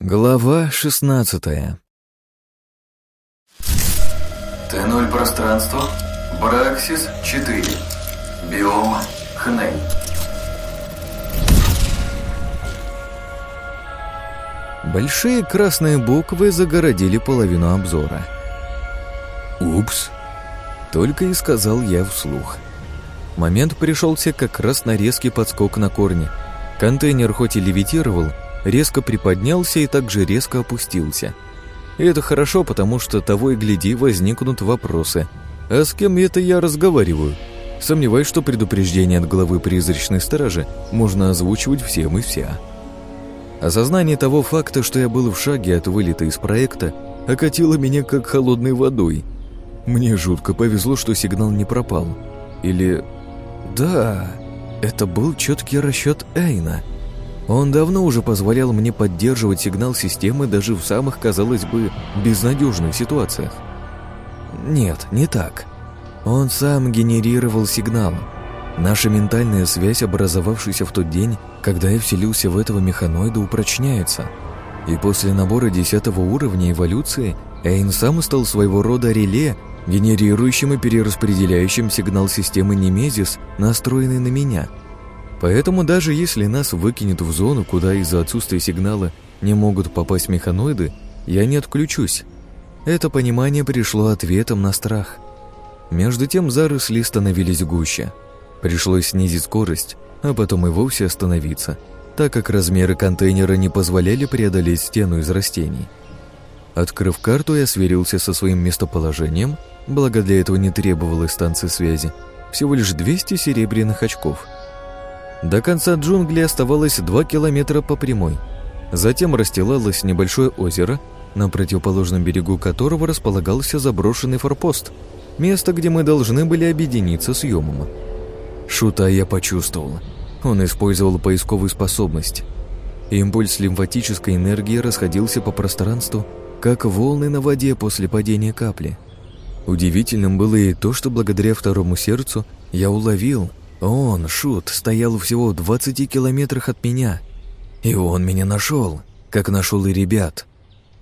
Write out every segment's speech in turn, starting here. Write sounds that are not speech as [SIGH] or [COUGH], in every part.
Глава шестнадцатая Т0 пространство, Браксис 4, биом Хней. Большие красные буквы загородили половину обзора. «Упс!» — только и сказал я вслух. Момент пришелся как раз на резкий подскок на корне. Контейнер хоть и левитировал, резко приподнялся и также резко опустился. И это хорошо, потому что того и гляди возникнут вопросы. А с кем это я разговариваю? Сомневаюсь, что предупреждение от главы призрачной стражи можно озвучивать всем и вся. Осознание того факта, что я был в шаге от вылета из проекта, окатило меня как холодной водой. Мне жутко повезло, что сигнал не пропал. Или... Да, это был четкий расчет Эйна — он давно уже позволял мне поддерживать сигнал системы даже в самых, казалось бы, безнадежных ситуациях. Нет, не так. Он сам генерировал сигнал. Наша ментальная связь, образовавшаяся в тот день, когда я вселился в этого механоида, упрочняется. И после набора десятого уровня эволюции Эйн сам стал своего рода реле, генерирующим и перераспределяющим сигнал системы Немезис, настроенный на меня – Поэтому даже если нас выкинет в зону, куда из-за отсутствия сигнала не могут попасть механоиды, я не отключусь. Это понимание пришло ответом на страх. Между тем заросли становились гуще. Пришлось снизить скорость, а потом и вовсе остановиться, так как размеры контейнера не позволяли преодолеть стену из растений. Открыв карту, я сверился со своим местоположением, благо для этого не требовалось станции связи, всего лишь 200 серебряных очков – до конца джунглей оставалось 2 километра по прямой. Затем расстилалось небольшое озеро, на противоположном берегу которого располагался заброшенный форпост, место, где мы должны были объединиться с Йомом. Шута я почувствовал. Он использовал поисковую способность. Импульс лимфатической энергии расходился по пространству, как волны на воде после падения капли. Удивительным было и то, что благодаря второму сердцу я уловил, он, Шут, стоял всего в 20 километрах от меня. И он меня нашел, как нашел и ребят.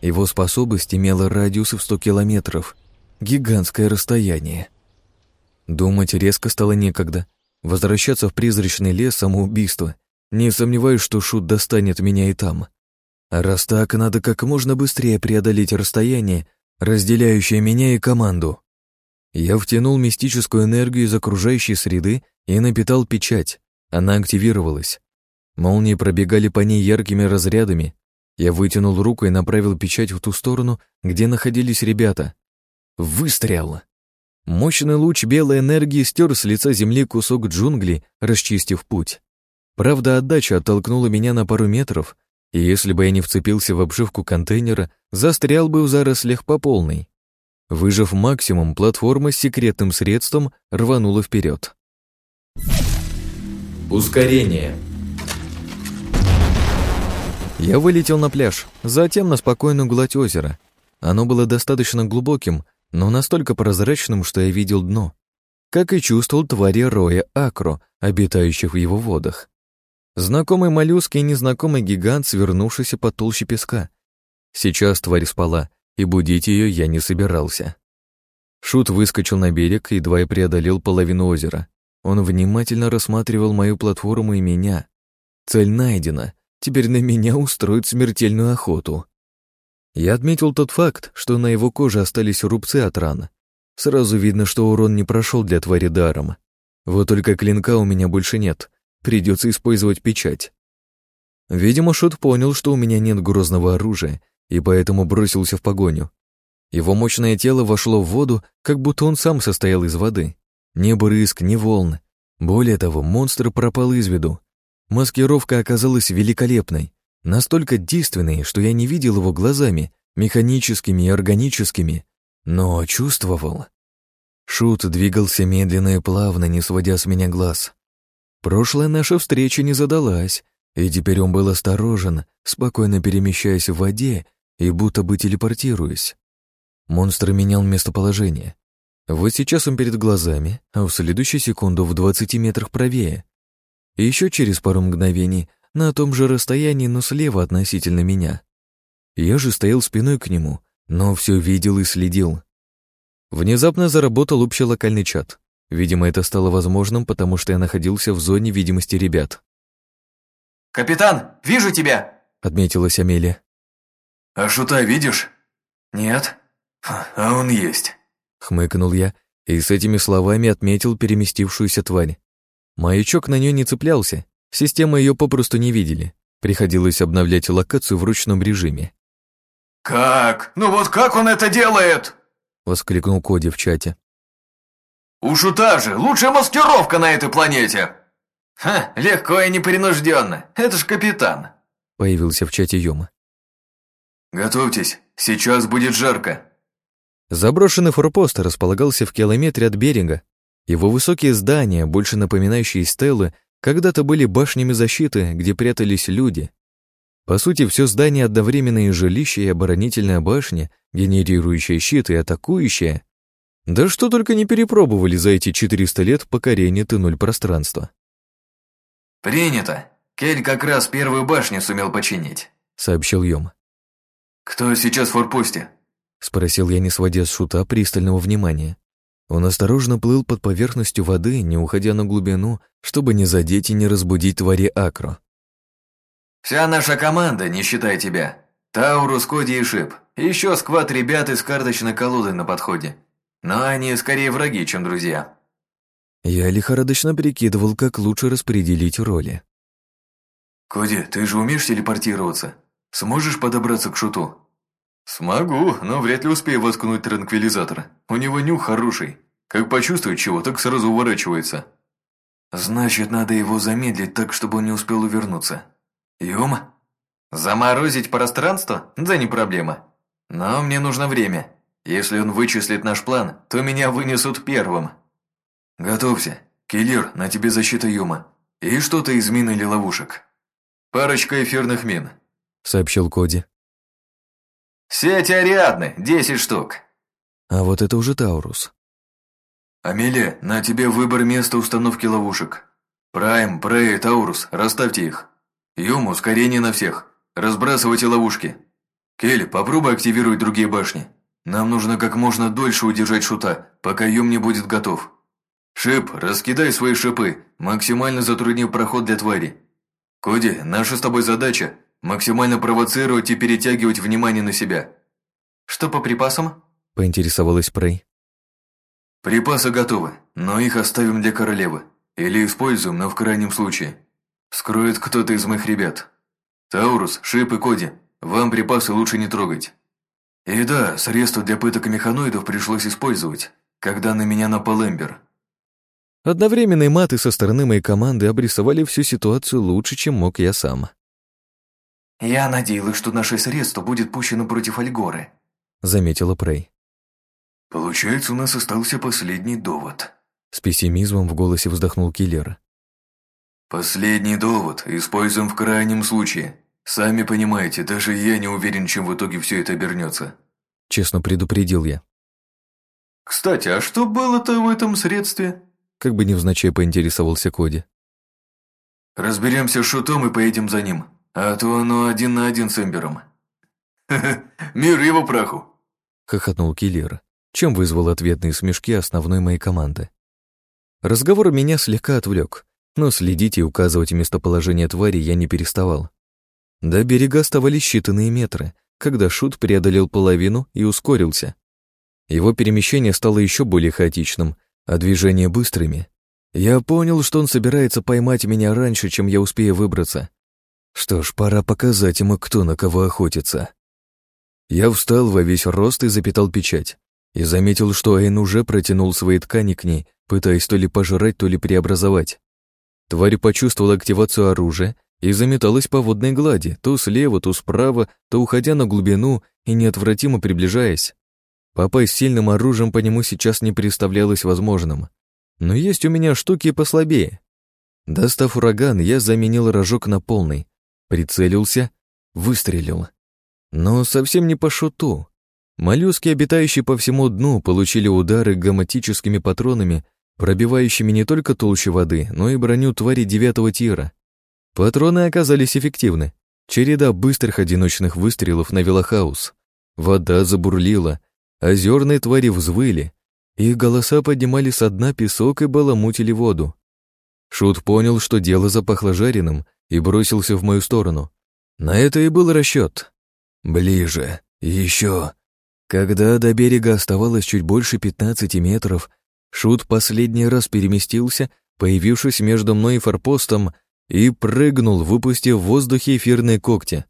Его способность имела радиус в 100 километров. Гигантское расстояние. Думать резко стало некогда. Возвращаться в призрачный лес – самоубийство. Не сомневаюсь, что Шут достанет меня и там. А раз так, надо как можно быстрее преодолеть расстояние, разделяющее меня и команду. Я втянул мистическую энергию из окружающей среды и напитал печать. Она активировалась. Молнии пробегали по ней яркими разрядами. Я вытянул руку и направил печать в ту сторону, где находились ребята. Выстрел! Мощный луч белой энергии стер с лица земли кусок джунглей, расчистив путь. Правда, отдача оттолкнула меня на пару метров, и если бы я не вцепился в обшивку контейнера, застрял бы в зарослях по полной. Выжав максимум, платформа с секретным средством рванула вперед. Ускорение. Я вылетел на пляж, затем на спокойную гладь озера. Оно было достаточно глубоким, но настолько прозрачным, что я видел дно. Как и чувствовал твари роя Акро, обитающих в его водах. Знакомый моллюск и незнакомый гигант, свернувшийся по толще песка. Сейчас тварь спала, и будить ее я не собирался. Шут выскочил на берег, едва я преодолел половину озера. Он внимательно рассматривал мою платформу и меня. Цель найдена. Теперь на меня устроят смертельную охоту. Я отметил тот факт, что на его коже остались рубцы от ран. Сразу видно, что урон не прошел для твари даром. Вот только клинка у меня больше нет. Придется использовать печать. Видимо, Шут понял, что у меня нет грозного оружия, и поэтому бросился в погоню. Его мощное тело вошло в воду, как будто он сам состоял из воды. Ни брызг, ни волн. Более того, монстр пропал из виду. Маскировка оказалась великолепной, настолько действенной, что я не видел его глазами, механическими и органическими, но чувствовал. Шут двигался медленно и плавно, не сводя с меня глаз. Прошлая наша встреча не задалась, и теперь он был осторожен, спокойно перемещаясь в воде и будто бы телепортируясь. Монстр менял местоположение. Вот сейчас он перед глазами, а в следующую секунду в 20 метрах правее. И еще через пару мгновений на том же расстоянии, но слева относительно меня. Я же стоял спиной к нему, но все видел и следил. Внезапно заработал общий локальный чат. Видимо, это стало возможным, потому что я находился в зоне видимости ребят. «Капитан, вижу тебя!» — отметилась Амелия. «А шута видишь?» «Нет». «А он есть», — хмыкнул я и с этими словами отметил переместившуюся тварь. Маячок на нее не цеплялся, системы ее попросту не видели. Приходилось обновлять локацию в ручном режиме. «Как? Ну вот как он это делает?» — воскликнул Коди в чате. «У шута же лучшая маскировка на этой планете!» «Ха, легко и непринужденно, это ж капитан!» — появился в чате Йома. «Готовьтесь, сейчас будет жарко!» Заброшенный форпост располагался в километре от берега. Его высокие здания, больше напоминающие стелы, когда-то были башнями защиты, где прятались люди. По сути, все здание одновременно и жилище, и оборонительная башня, генерирующая щит и атакующая. Да что только не перепробовали за эти 400 лет покорения Т-0 пространства. «Принято. Кель как раз первую башню сумел починить», — сообщил Йом. «Кто сейчас в форпосте?» — спросил я, не сводя с шута пристального внимания. Он осторожно плыл под поверхностью воды, не уходя на глубину, чтобы не задеть и не разбудить твари Акро. «Вся наша команда, не считая тебя. Таурус, Коди и Шип. Еще сквад ребят из карточной колоды на подходе. Но они скорее враги, чем друзья». Я лихорадочно прикидывал, как лучше распределить роли. «Коди, ты же умеешь телепортироваться? Сможешь подобраться к шуту?» «Смогу, но вряд ли успею воткнуть транквилизатор. У него нюх хороший. Как почувствует чего, так сразу уворачивается». «Значит, надо его замедлить так, чтобы он не успел увернуться. Ёма?» «Заморозить пространство? Да не проблема. Но мне нужно время. Если он вычислит наш план, то меня вынесут первым». «Готовься. Киллер, на тебе защита Юма. И что-то из мин или ловушек. Парочка эфирных мин», — сообщил Коди. «Сеть Ариадны, десять штук». А вот это уже Таурус. «Амелия, на тебе выбор места установки ловушек. Прайм, Прей, Таурус, расставьте их. Юм, ускорение на всех. Разбрасывайте ловушки. Кель, попробуй активировать другие башни. Нам нужно как можно дольше удержать шута, пока Юм не будет готов. Шип, раскидай свои шипы, максимально затруднив проход для твари. Коди, наша с тобой задача – максимально провоцировать и перетягивать внимание на себя. Что по припасам? Поинтересовалась Прей. Припасы готовы, но их оставим для королевы. Или используем, но в крайнем случае. Скроет кто-то из моих ребят. Таурус, Шип и Коди, вам припасы лучше не трогать. И да, средства для пыток механоидов пришлось использовать, когда на меня напал Эмбер. Одновременные маты со стороны моей команды обрисовали всю ситуацию лучше, чем мог я сам. «Я надеялась, что наше средство будет пущено против Альгоры», — заметила Прей. «Получается, у нас остался последний довод», — с пессимизмом в голосе вздохнул киллер. «Последний довод используем в крайнем случае. Сами понимаете, даже я не уверен, чем в итоге все это обернется», — честно предупредил я. «Кстати, а что было-то в этом средстве?» Как бы невзначай поинтересовался Коди. «Разберемся с Шутом и поедем за ним, а то оно один на один с Эмбером». [LAUGHS] мир его праху!» — хохотнул Киллер, чем вызвал ответные смешки основной моей команды. Разговор меня слегка отвлек, но следить и указывать местоположение твари я не переставал. До берега оставались считанные метры, когда Шут преодолел половину и ускорился. Его перемещение стало еще более хаотичным, а движения быстрыми. Я понял, что он собирается поймать меня раньше, чем я успею выбраться. Что ж, пора показать ему, кто на кого охотится. Я встал во весь рост и запитал печать, и заметил, что Эйн уже протянул свои ткани к ней, пытаясь то ли пожрать, то ли преобразовать. Тварь почувствовала активацию оружия и заметалась по водной глади, то слева, то справа, то уходя на глубину и неотвратимо приближаясь. Попасть сильным оружием по нему сейчас не представлялось возможным. Но есть у меня штуки послабее. Достав ураган, я заменил рожок на полный, прицелился, выстрелил. Но совсем не по шуту. Моллюски, обитающие по всему дну, получили удары гоматическими патронами, пробивающими не только толщу воды, но и броню твари девятого тира. Патроны оказались эффективны. Череда быстрых одиночных выстрелов навела хаос. Вода забурлила, озерные твари взвыли. Их голоса поднимали со дна песок и баламутили воду. Шут понял, что дело запахло жареным, и бросился в мою сторону. На это и был расчет. Ближе, еще. Когда до берега оставалось чуть больше 15 метров, Шут последний раз переместился, появившись между мной и форпостом, и прыгнул, выпустив в воздухе эфирные когти.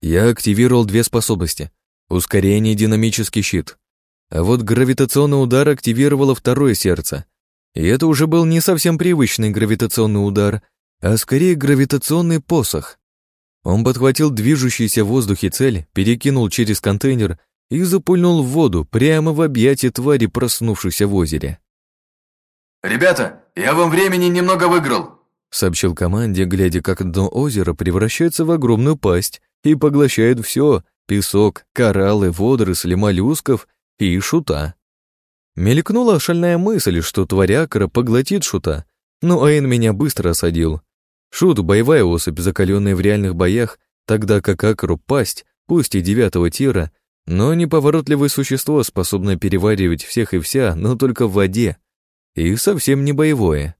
Я активировал две способности — ускорение и динамический щит. А вот гравитационный удар активировало второе сердце. И это уже был не совсем привычный гравитационный удар, а скорее гравитационный посох. Он подхватил движущуюся в воздухе цель, перекинул через контейнер и запульнул в воду прямо в объятие твари, проснувшейся в озере. «Ребята, я вам времени немного выиграл!» сообщил команде, глядя, как дно озера превращается в огромную пасть и поглощает все — песок, кораллы, водоросли, моллюсков и шута. Мелькнула шальная мысль, что тварякра поглотит шута, но Эйн меня быстро осадил. Шут — боевая особь, закаленная в реальных боях, тогда как Акру — пасть, пусть и девятого тира, но неповоротливое существо, способное переваривать всех и вся, но только в воде. И совсем не боевое.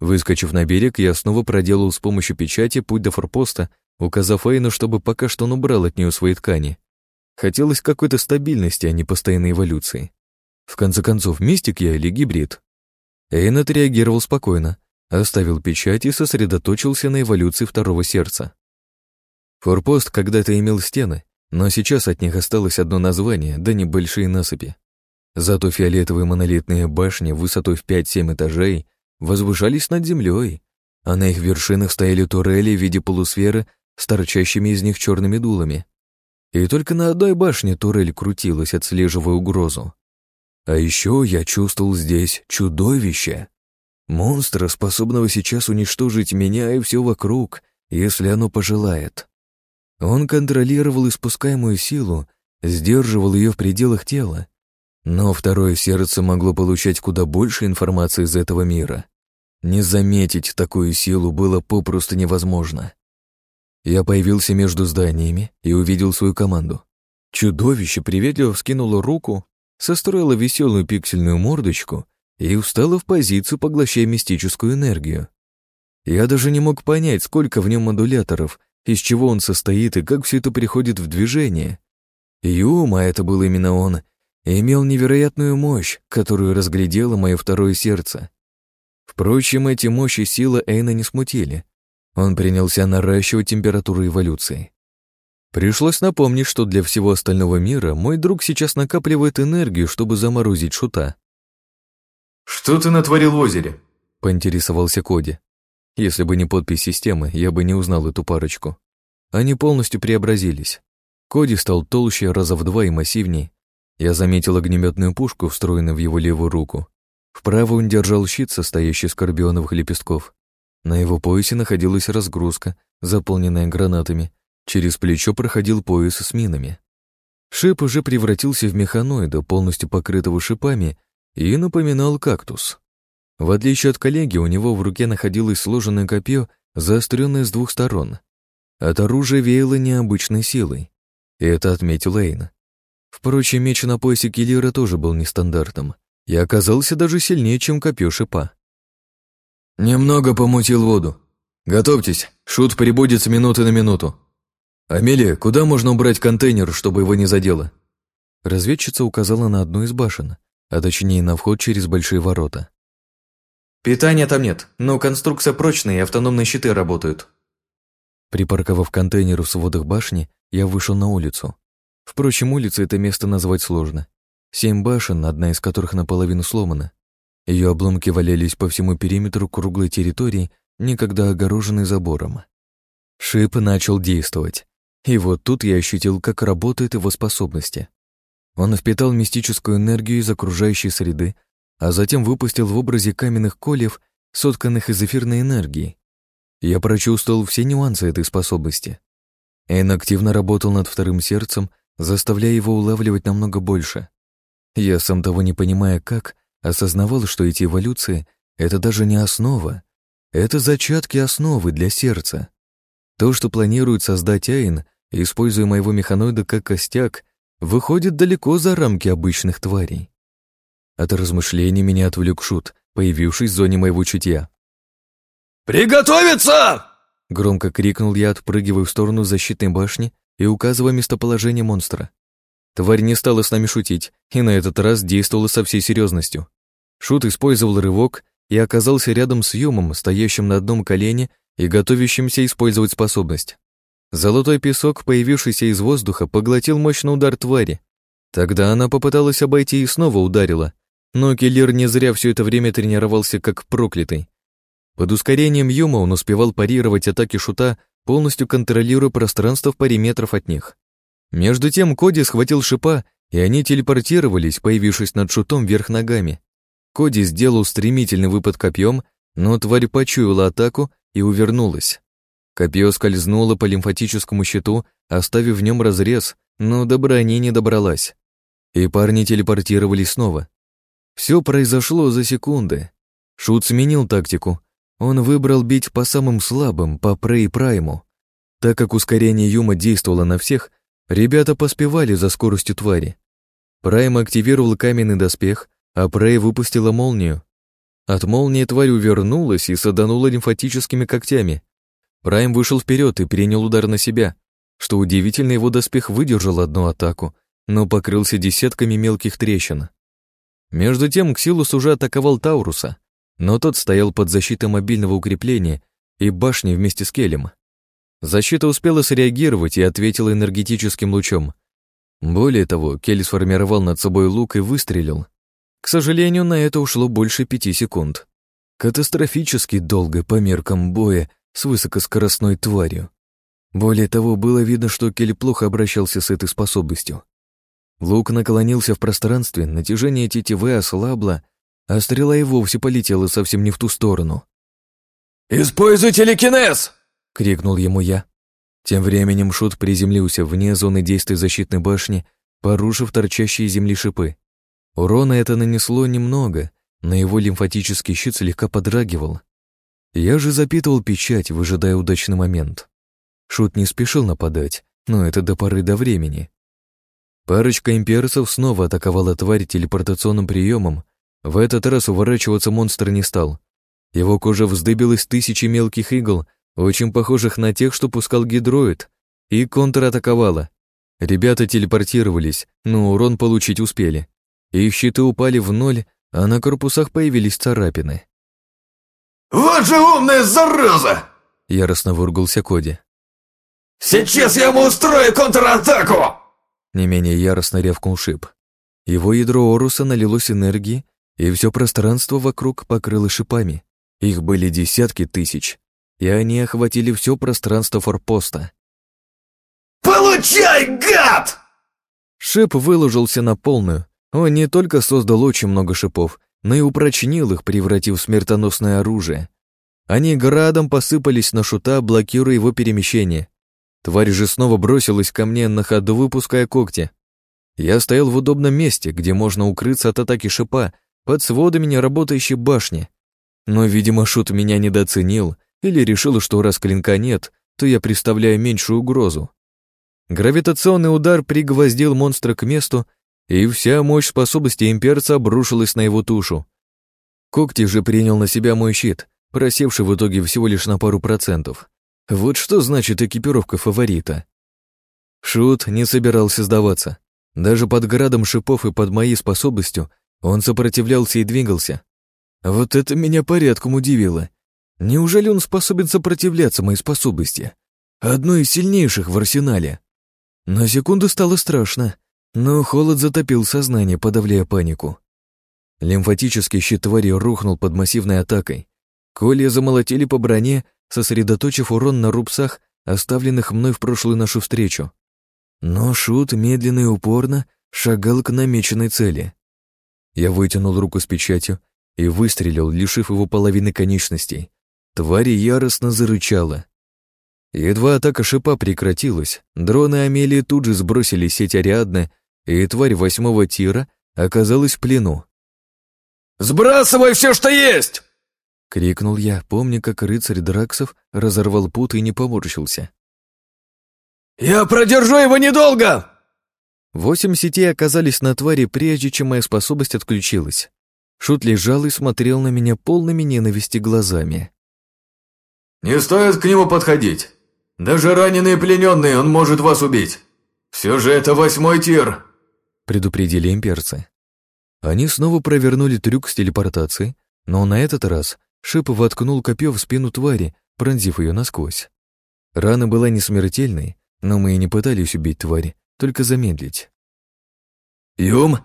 Выскочив на берег, я снова проделал с помощью печати путь до форпоста, указав Эйну, чтобы пока что он убрал от нее свои ткани. Хотелось какой-то стабильности, а не постоянной эволюции. В конце концов, мистик я или гибрид? Эйн отреагировал спокойно, оставил печать и сосредоточился на эволюции второго сердца. Форпост когда-то имел стены, но сейчас от них осталось одно название, да небольшие насыпи. Зато фиолетовые монолитные башни высотой в 5-7 этажей возвышались над землей, а на их вершинах стояли турели в виде полусферы с торчащими из них черными дулами. И только на одной башне турель крутилась, отслеживая угрозу. А еще я чувствовал здесь чудовище. Монстра, способного сейчас уничтожить меня и все вокруг, если оно пожелает. Он контролировал испускаемую силу, сдерживал ее в пределах тела, но второе сердце могло получать куда больше информации из этого мира. Не заметить такую силу было попросту невозможно. Я появился между зданиями и увидел свою команду. Чудовище приветливо вскинуло руку, состроило веселую пиксельную мордочку и устало в позицию, поглощая мистическую энергию. Я даже не мог понять, сколько в нем модуляторов, из чего он состоит и как все это приходит в движение. Юма, это был именно он, имел невероятную мощь, которую разглядело мое второе сердце. Впрочем, эти мощи силы Эйна не смутили. Он принялся наращивать температуру эволюции. Пришлось напомнить, что для всего остального мира мой друг сейчас накапливает энергию, чтобы заморозить шута. «Что ты натворил в озере?» — поинтересовался Коди. Если бы не подпись системы, я бы не узнал эту парочку. Они полностью преобразились. Коди стал толще раза в два и массивней, я заметил огнеметную пушку, встроенную в его левую руку. В правую он держал щит, состоящий из карбионовых лепестков. На его поясе находилась разгрузка, заполненная гранатами. Через плечо проходил пояс с минами. Шип уже превратился в механоида, полностью покрытого шипами, и напоминал кактус. В отличие от коллеги, у него в руке находилось сложенное копье, заостренное с двух сторон. От оружия веяло необычной силой. И это отметил Эйн. Впрочем, меч на поясе киллера тоже был нестандартным и оказался даже сильнее, чем копье шипа. «Немного помутил воду. Готовьтесь, шут прибудет с минуты на минуту. Амелия, куда можно убрать контейнер, чтобы его не задело?» Разведчица указала на одну из башен, а точнее на вход через большие ворота. «Питания там нет, но конструкция прочная и автономные щиты работают». Припарковав контейнер в сводах башни, я вышел на улицу. Впрочем, улица это место назвать сложно. Семь башен, одна из которых наполовину сломана. Ее обломки валялись по всему периметру круглой территории, никогда огороженной забором. Шип начал действовать. И вот тут я ощутил, как работают его способности. Он впитал мистическую энергию из окружающей среды, а затем выпустил в образе каменных кольев, сотканных из эфирной энергии. Я прочувствовал все нюансы этой способности. Эн активно работал над вторым сердцем, заставляя его улавливать намного больше. Я, сам того не понимая как, осознавал, что эти эволюции — это даже не основа, это зачатки основы для сердца. То, что планирует создать Айн, используя моего механоида как костяк, выходит далеко за рамки обычных тварей. От размышлений меня отвлек шут, появившись в зоне моего чутья. «Приготовиться!» Громко крикнул я, отпрыгивая в сторону защитной башни и указывая местоположение монстра. Тварь не стала с нами шутить, и на этот раз действовала со всей серьезностью. Шут использовал рывок и оказался рядом с Юмом, стоящим на одном колене и готовящимся использовать способность. Золотой песок, появившийся из воздуха, поглотил мощный удар твари. Тогда она попыталась обойти и снова ударила, но киллер не зря все это время тренировался как проклятый. Под ускорением Юма он успевал парировать атаки шута, полностью контролируя пространство в паре метров от них. Между тем Коди схватил шипа, и они телепортировались, появившись над шутом вверх ногами. Коди сделал стремительный выпад копьем, но тварь почуяла атаку и увернулась. Копье скользнуло по лимфатическому щиту, оставив в нем разрез, но до брони не добралась. И парни телепортировались снова. Все произошло за секунды. Шут сменил тактику. Он выбрал бить по самым слабым, по Прей Прайму. Так как ускорение Юма действовало на всех, Ребята поспевали за скоростью твари. Прайм активировал каменный доспех, а Прей выпустила молнию. От молнии тварь увернулась и саданула лимфатическими когтями. Прайм вышел вперед и принял удар на себя. Что удивительно, его доспех выдержал одну атаку, но покрылся десятками мелких трещин. Между тем Ксилус уже атаковал Тауруса, но тот стоял под защитой мобильного укрепления и башни вместе с Келем. Защита успела среагировать и ответила энергетическим лучом. Более того, Келли сформировал над собой лук и выстрелил. К сожалению, на это ушло больше пяти секунд. Катастрофически долго по меркам боя с высокоскоростной тварью. Более того, было видно, что Келли плохо обращался с этой способностью. Лук наклонился в пространстве, натяжение тетивы ослабло, а стрела и вовсе полетела совсем не в ту сторону. «Используй телекинез!» — крикнул ему я. Тем временем Шут приземлился вне зоны действия защитной башни, порушив торчащие земли шипы. Урона это нанесло немного, но его лимфатический щит слегка подрагивал. Я же запитывал печать, выжидая удачный момент. Шут не спешил нападать, но это до поры до времени. Парочка имперцев снова атаковала тварь телепортационным приемом. В этот раз уворачиваться монстр не стал. Его кожа вздыбилась тысячи мелких игл, очень похожих на тех, что пускал гидроид, и контратаковала. Ребята телепортировались, но урон получить успели. Их щиты упали в ноль, а на корпусах появились царапины. «Вот же умная зараза!» — яростно выругался Коди. «Сейчас я ему устрою контратаку!» Не менее яростно рявкнул Шип. Его ядро Оруса налилось энергией, и все пространство вокруг покрыло шипами. Их были десятки тысяч и они охватили все пространство форпоста. «Получай, гад!» Шип выложился на полную. Он не только создал очень много шипов, но и упрочнил их, превратив в смертоносное оружие. Они градом посыпались на шута, блокируя его перемещение. Тварь же снова бросилась ко мне на ходу, выпуская когти. Я стоял в удобном месте, где можно укрыться от атаки шипа, под сводами неработающей башни. Но, видимо, шут меня недооценил или решила, что раз клинка нет, то я представляю меньшую угрозу. Гравитационный удар пригвоздил монстра к месту, и вся мощь способности имперца обрушилась на его тушу. Когти же принял на себя мой щит, просевший в итоге всего лишь на пару процентов. Вот что значит экипировка фаворита. Шут не собирался сдаваться. Даже под градом шипов и под моей способностью он сопротивлялся и двигался. Вот это меня порядком удивило. Неужели он способен сопротивляться моей способности? Одной из сильнейших в арсенале. На секунду стало страшно, но холод затопил сознание, подавляя панику. Лимфатический щит твари рухнул под массивной атакой. Колья замолотили по броне, сосредоточив урон на рубцах, оставленных мной в прошлую нашу встречу. Но Шут медленно и упорно шагал к намеченной цели. Я вытянул руку с печатью и выстрелил, лишив его половины конечностей. Тварь яростно зарычала. Едва атака шипа прекратилась, дроны Амелии тут же сбросили сеть Ариадны, и тварь восьмого тира оказалась в плену. «Сбрасывай все, что есть!» — крикнул я, помня, как рыцарь Драксов разорвал пут и не поморщился. «Я продержу его недолго!» Восемь сетей оказались на твари, прежде чем моя способность отключилась. Шут лежал и смотрел на меня полными ненависти глазами. «Не стоит к нему подходить. Даже раненые плененные он может вас убить. Все же это восьмой тир», — предупредили имперцы. Они снова провернули трюк с телепортацией, но на этот раз Шип воткнул копье в спину твари, пронзив ее насквозь. Рана была не смертельной, но мы и не пытались убить тварь, только замедлить. «Юм!»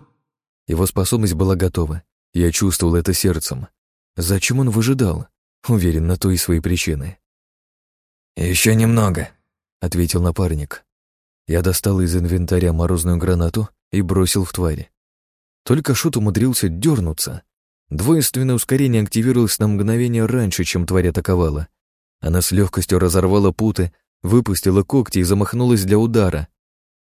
Его способность была готова. Я чувствовал это сердцем. Зачем он выжидал? Уверен, на то и свои причины. «Еще немного», — ответил напарник. Я достал из инвентаря морозную гранату и бросил в твари. Только Шут умудрился дернуться. Двойственное ускорение активировалось на мгновение раньше, чем тварь атаковала. Она с легкостью разорвала путы, выпустила когти и замахнулась для удара.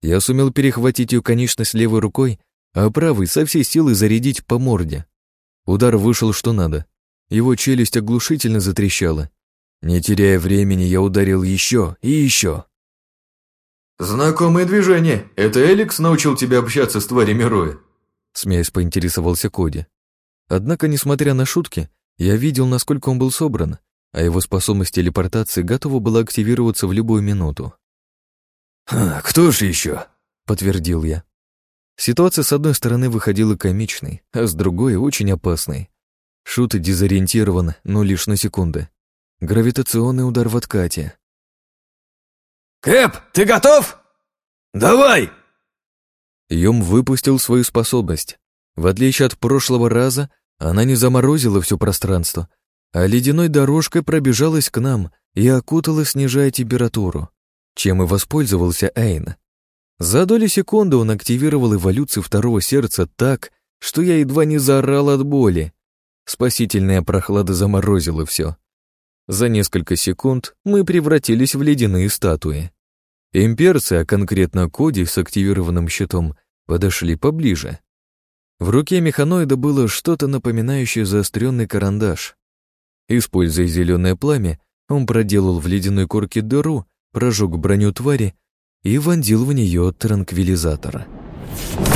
Я сумел перехватить ее конечность левой рукой, а правой со всей силы зарядить по морде. Удар вышел что надо. Его челюсть оглушительно затрещала. Не теряя времени, я ударил еще и еще. «Знакомые движения. Это Эликс научил тебя общаться с тварями Роя?» Смеясь, поинтересовался Коди. Однако, несмотря на шутки, я видел, насколько он был собран, а его способность телепортации готова была активироваться в любую минуту. «Кто же еще?» — подтвердил я. Ситуация с одной стороны выходила комичной, а с другой — очень опасной. Шут дезориентирован, но лишь на секунды. Гравитационный удар в откате. «Кэп, ты готов? Давай!» Йом выпустил свою способность. В отличие от прошлого раза, она не заморозила все пространство, а ледяной дорожкой пробежалась к нам и окутала, снижая температуру, чем и воспользовался Эйн. За доли секунды он активировал эволюцию второго сердца так, что я едва не заорал от боли. Спасительная прохлада заморозила все. За несколько секунд мы превратились в ледяные статуи. Имперцы, а конкретно Коди с активированным щитом, подошли поближе. В руке механоида было что-то напоминающее заостренный карандаш. Используя зеленое пламя, он проделал в ледяной корке дыру, прожег броню твари и вонзил в нее транквилизатор. «Транквилизатор».